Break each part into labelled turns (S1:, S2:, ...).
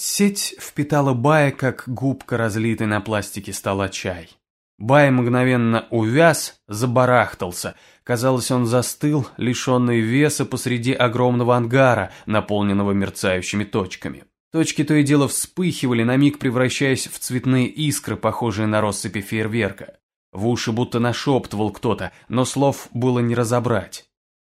S1: Сеть впитала Бая, как губка, разлитый на пластике стола чай. Бай мгновенно увяз, забарахтался. Казалось, он застыл, лишенный веса посреди огромного ангара, наполненного мерцающими точками. Точки то и дело вспыхивали, на миг превращаясь в цветные искры, похожие на россыпи фейерверка. В уши будто нашептывал кто-то, но слов было не разобрать.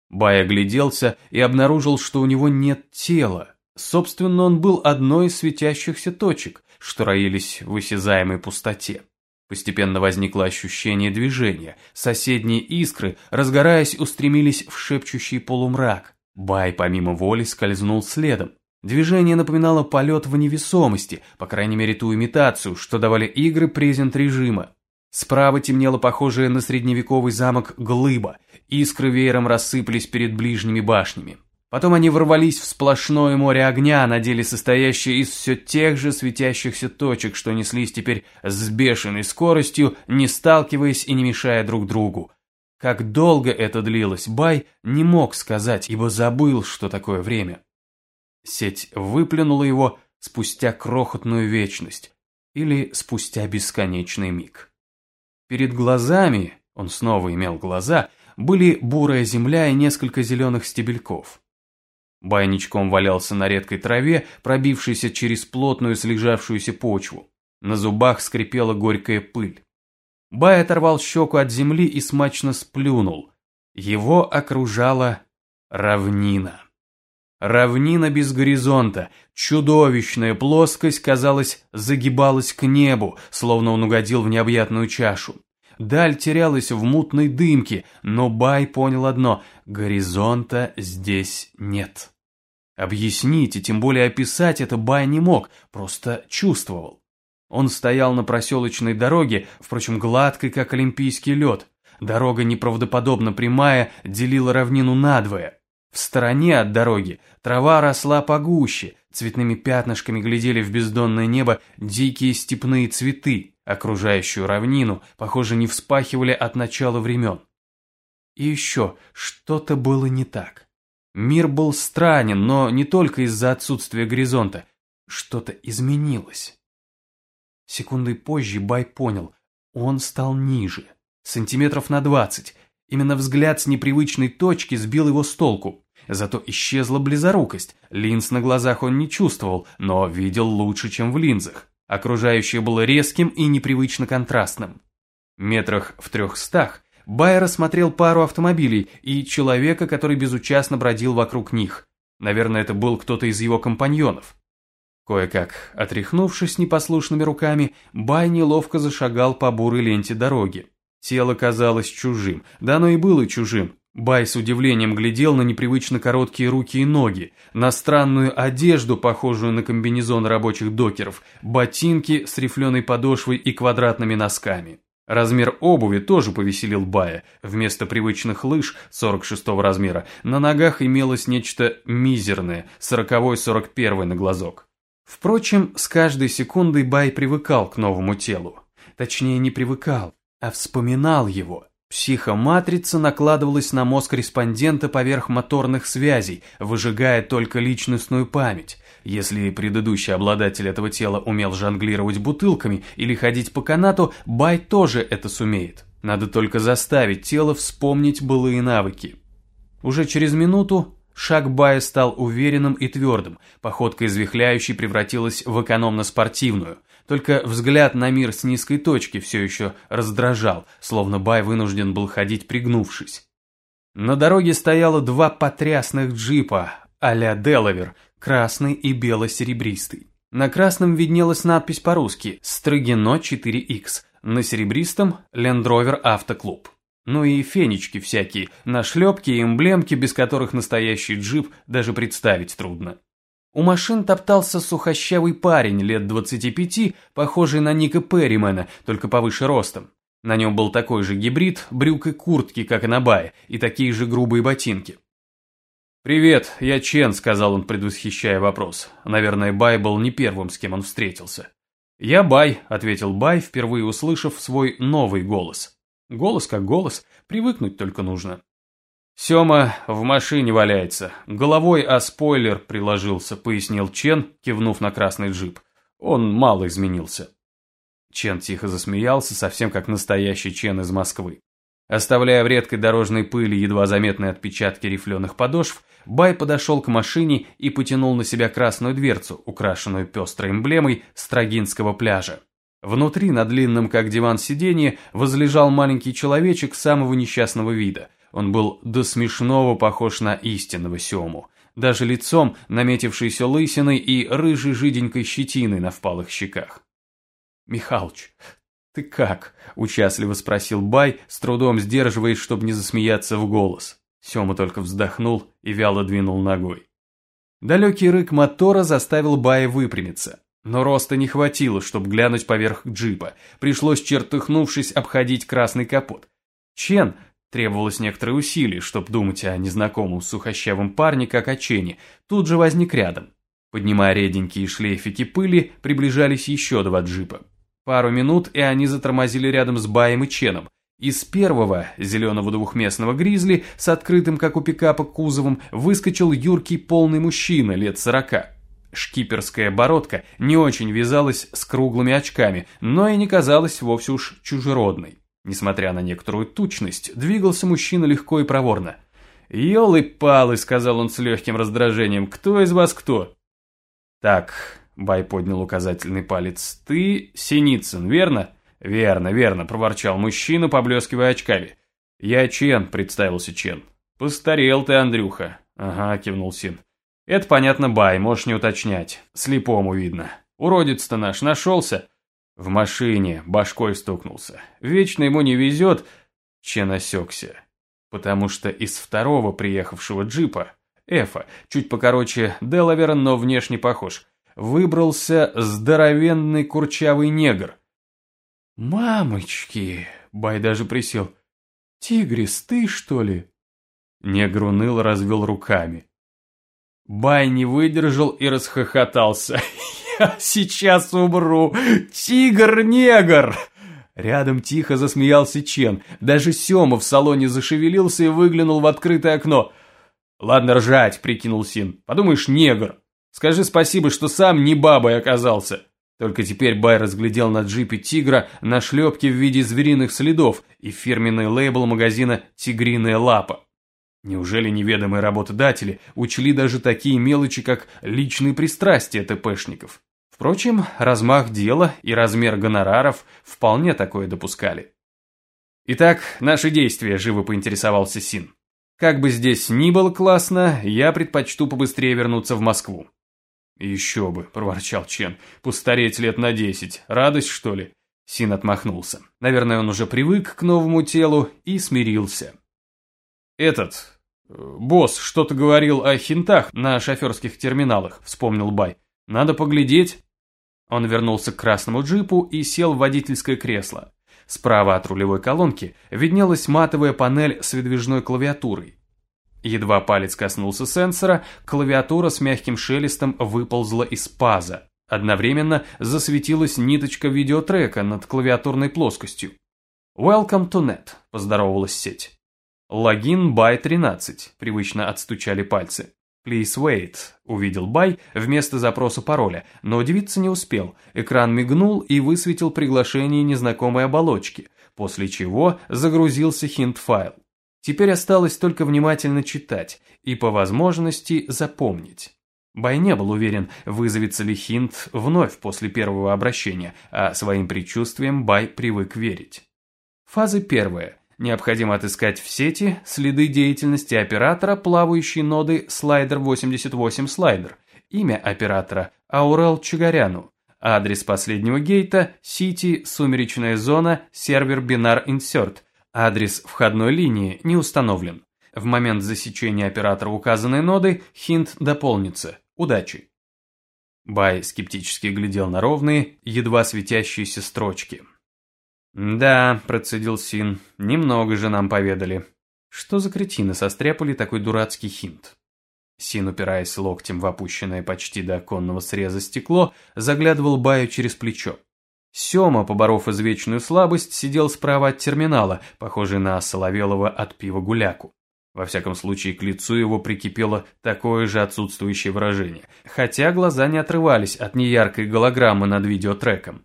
S1: Бай огляделся и обнаружил, что у него нет тела. Собственно, он был одной из светящихся точек, что роились в осязаемой пустоте. Постепенно возникло ощущение движения. Соседние искры, разгораясь, устремились в шепчущий полумрак. Бай помимо воли скользнул следом. Движение напоминало полет в невесомости, по крайней мере ту имитацию, что давали игры презент режима. Справа темнело похожее на средневековый замок глыба, искры веером рассыпались перед ближними башнями. Потом они ворвались в сплошное море огня, на деле состоящее из все тех же светящихся точек, что неслись теперь с бешеной скоростью, не сталкиваясь и не мешая друг другу. Как долго это длилось, Бай не мог сказать, ибо забыл, что такое время. Сеть выплюнула его спустя крохотную вечность или спустя бесконечный миг. Перед глазами, он снова имел глаза, были бурая земля и несколько зеленых стебельков. Байничком валялся на редкой траве, пробившейся через плотную слежавшуюся почву. На зубах скрипела горькая пыль. Бай оторвал щеку от земли и смачно сплюнул. Его окружала равнина. Равнина без горизонта, чудовищная плоскость, казалось, загибалась к небу, словно он угодил в необъятную чашу. Даль терялась в мутной дымке, но Бай понял одно – горизонта здесь нет. Объяснить и тем более описать это Бай не мог, просто чувствовал. Он стоял на проселочной дороге, впрочем, гладкой, как олимпийский лед. Дорога неправдоподобно прямая, делила равнину надвое. В стороне от дороги трава росла погуще, цветными пятнышками глядели в бездонное небо дикие степные цветы, окружающую равнину, похоже, не вспахивали от начала времен. И еще что-то было не так. Мир был странен, но не только из-за отсутствия горизонта. Что-то изменилось. Секундой позже Бай понял, он стал ниже, сантиметров на двадцать. Именно взгляд с непривычной точки сбил его с толку. Зато исчезла близорукость. Линз на глазах он не чувствовал, но видел лучше, чем в линзах. Окружающее было резким и непривычно контрастным. Метрах в трехстах Бай рассмотрел пару автомобилей и человека, который безучастно бродил вокруг них. Наверное, это был кто-то из его компаньонов. Кое-как, отряхнувшись непослушными руками, Бай неловко зашагал по бурой ленте дороги. Тело казалось чужим, да оно и было чужим. Бай с удивлением глядел на непривычно короткие руки и ноги, на странную одежду, похожую на комбинезон рабочих докеров, ботинки с рифленой подошвой и квадратными носками. Размер обуви тоже повеселил Бая. Вместо привычных лыж 46 размера на ногах имелось нечто мизерное, 40-41 на глазок. Впрочем, с каждой секундой Бай привыкал к новому телу. Точнее, не привыкал, а вспоминал его. Психоматрица накладывалась на мозг респондента поверх моторных связей, выжигая только личностную память. Если предыдущий обладатель этого тела умел жонглировать бутылками или ходить по канату, Бай тоже это сумеет. Надо только заставить тело вспомнить былые навыки. Уже через минуту шаг Бая стал уверенным и твердым, походка из вихляющей превратилась в экономно-спортивную. Только взгляд на мир с низкой точки все еще раздражал, словно Бай вынужден был ходить пригнувшись. На дороге стояло два потрясных джипа а-ля Делавер, красный и бело-серебристый. На красном виднелась надпись по-русски «Строгино 4Х», на серебристом «Land Rover Автоклуб». Ну и фенечки всякие, нашлепки и эмблемки, без которых настоящий джип даже представить трудно. У машин топтался сухощавый парень лет 25, похожий на Ника Перримена, только повыше ростом. На нем был такой же гибрид, брюк и куртки, как и на Бае, и такие же грубые ботинки. «Привет, я Чен», — сказал он, предвосхищая вопрос. Наверное, Бай был не первым, с кем он встретился. «Я Бай», — ответил Бай, впервые услышав свой новый голос. Голос как голос, привыкнуть только нужно. Сема в машине валяется. Головой о спойлер приложился, пояснил Чен, кивнув на красный джип. Он мало изменился. Чен тихо засмеялся, совсем как настоящий Чен из Москвы. Оставляя в редкой дорожной пыли едва заметные отпечатки рифленых подошв, Бай подошел к машине и потянул на себя красную дверцу, украшенную пестрой эмблемой Строгинского пляжа. Внутри, на длинном как диван сиденье, возлежал маленький человечек самого несчастного вида. Он был до смешного похож на истинного Сему. Даже лицом, наметившейся лысиной и рыжей жиденькой щетиной на впалых щеках. «Михалыч, ты как?» – участливо спросил Бай, с трудом сдерживаясь, чтобы не засмеяться в голос. Сема только вздохнул и вяло двинул ногой. Далекий рык мотора заставил Бая выпрямиться. Но роста не хватило, чтобы глянуть поверх джипа. Пришлось, чертыхнувшись, обходить красный капот. Чен требовалось некоторые усилия, чтобы думать о незнакомом сухощавом парне, как о Чене. Тут же возник рядом. Поднимая реденькие шлейфики пыли, приближались еще два джипа. Пару минут, и они затормозили рядом с Баем и Ченом. Из первого, зеленого двухместного гризли, с открытым, как у пикапа, кузовом, выскочил юркий полный мужчина лет сорока. Шкиперская бородка не очень вязалась с круглыми очками, но и не казалась вовсе уж чужеродной. Несмотря на некоторую тучность, двигался мужчина легко и проворно. «Елы-палы», — сказал он с легким раздражением, — «кто из вас кто?» «Так», — Бай поднял указательный палец, — «ты Синицын, верно?» «Верно, верно», — проворчал мужчина, поблескивая очками. «Я Чен», — представился Чен. «Постарел ты, Андрюха». «Ага», — кивнул Син. Это, понятно, бай, можешь не уточнять. Слепому видно. Уродец-то наш нашелся. В машине башкой стукнулся. Вечно ему не везет. Чен осекся. Потому что из второго приехавшего джипа, Эфа, чуть покороче Делавера, но внешне похож, выбрался здоровенный курчавый негр. «Мамочки!» — Бай даже присел. «Тигрис, ты что ли?» Негр уныл развел руками. Бай не выдержал и расхохотался. «Я сейчас умру! Тигр-негр!» Рядом тихо засмеялся Чен. Даже Сема в салоне зашевелился и выглянул в открытое окно. «Ладно ржать», — прикинул Син. «Подумаешь, негр. Скажи спасибо, что сам не бабой оказался». Только теперь Бай разглядел на джипе тигра на шлепке в виде звериных следов и фирменный лейбл магазина «Тигриная лапа». Неужели неведомые работодатели учли даже такие мелочи, как личные пристрастия ТПшников? Впрочем, размах дела и размер гонораров вполне такое допускали. Итак, наши действия, живо поинтересовался Син. Как бы здесь ни было классно, я предпочту побыстрее вернуться в Москву. Еще бы, проворчал Чен, постареть лет на десять, радость что ли? Син отмахнулся. Наверное, он уже привык к новому телу и смирился. «Этот... босс что-то говорил о хинтах на шоферских терминалах», — вспомнил Бай. «Надо поглядеть». Он вернулся к красному джипу и сел в водительское кресло. Справа от рулевой колонки виднелась матовая панель с выдвижной клавиатурой. Едва палец коснулся сенсора, клавиатура с мягким шелестом выползла из паза. Одновременно засветилась ниточка видеотрека над клавиатурной плоскостью. «Welcome to net», – поздоровалась сеть. «Логин Бай 13», – привычно отстучали пальцы. «Please wait», – увидел Бай вместо запроса пароля, но удивиться не успел. Экран мигнул и высветил приглашение незнакомой оболочки, после чего загрузился хинт-файл. Теперь осталось только внимательно читать и, по возможности, запомнить. Бай не был уверен, вызовется ли хинт вновь после первого обращения, а своим предчувствием Бай привык верить. Фаза первая – Необходимо отыскать в сети следы деятельности оператора плавающей ноды слайдер 88 слайдер. Имя оператора – Аурел Чугаряну. Адрес последнего гейта – Сити, Сумеречная зона, сервер Бинар Insert. Адрес входной линии не установлен. В момент засечения оператора указанной ноды хинт дополнится. Удачи! Бай скептически глядел на ровные, едва светящиеся строчки. «Да», – процедил Син, – «немного же нам поведали». Что за кретины состряпали такой дурацкий хинт? Син, упираясь локтем в опущенное почти до оконного среза стекло, заглядывал Баю через плечо. Сема, поборов извечную слабость, сидел справа от терминала, похожий на Соловелова от пива гуляку. Во всяком случае, к лицу его прикипело такое же отсутствующее выражение, хотя глаза не отрывались от неяркой голограммы над видеотреком.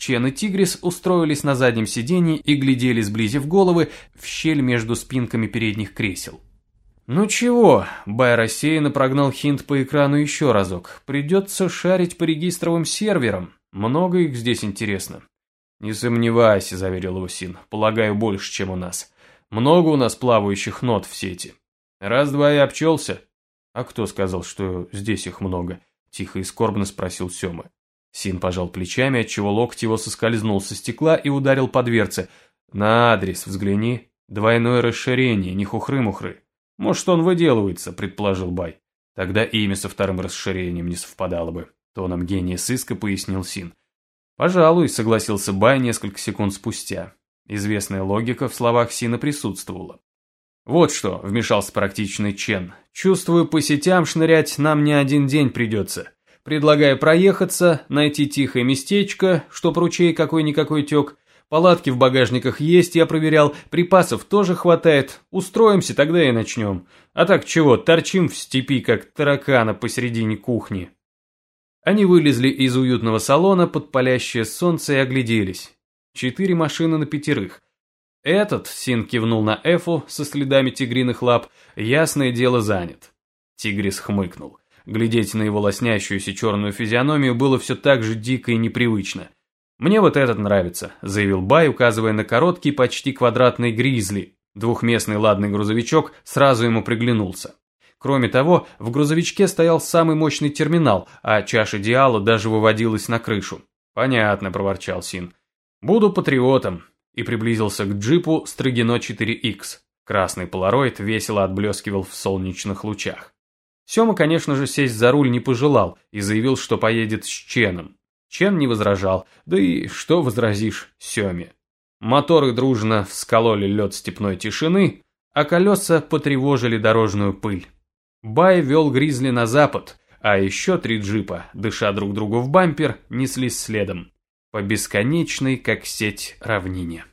S1: Чен и Тигрис устроились на заднем сиденье и глядели, сблизив головы, в щель между спинками передних кресел. «Ну чего?» – Бай рассеянно прогнал хинт по экрану еще разок. «Придется шарить по регистровым серверам. Много их здесь интересно». «Не сомневайся», – заверил его. «Полагаю, больше, чем у нас. Много у нас плавающих нот в сети. Раз-два и обчелся». «А кто сказал, что здесь их много?» – тихо и скорбно спросил Сема. Син пожал плечами, отчего локоть его соскользнул со стекла и ударил по дверце. «На адрес взгляни. Двойное расширение, не хухры-мухры». «Может, он выделывается», — предположил Бай. Тогда имя со вторым расширением не совпадало бы. Тоном гения сыска пояснил Син. «Пожалуй», — согласился Бай несколько секунд спустя. Известная логика в словах Сина присутствовала. «Вот что», — вмешался практичный Чен. «Чувствую, по сетям шнырять нам не один день придется. Предлагаю проехаться, найти тихое местечко, чтоб ручей какой-никакой тек, Палатки в багажниках есть, я проверял, припасов тоже хватает. Устроимся, тогда и начнем. А так чего, торчим в степи, как таракана посередине кухни. Они вылезли из уютного салона под палящее солнце и огляделись. Четыре машины на пятерых. Этот, Син кивнул на Эфу со следами тигриных лап, ясное дело занят. Тигрис хмыкнул. Глядеть на его лоснящуюся черную физиономию было все так же дико и непривычно – «Мне вот этот нравится», – заявил Бай, указывая на короткий, почти квадратный гризли. Двухместный ладный грузовичок сразу ему приглянулся. Кроме того, в грузовичке стоял самый мощный терминал, а чаша Диала даже выводилась на крышу. «Понятно», – проворчал Син. «Буду патриотом», и приблизился к джипу Строгино 4Х. Красный полароид весело отблескивал в солнечных лучах. Сема, конечно же, сесть за руль не пожелал и заявил, что поедет с Ченом. Чен не возражал, да и что возразишь Семе. Моторы дружно вскололи лед степной тишины, а колеса потревожили дорожную пыль. Бай вел Гризли на запад, а еще три джипа, дыша друг другу в бампер, неслись следом. По бесконечной, как сеть, равнине.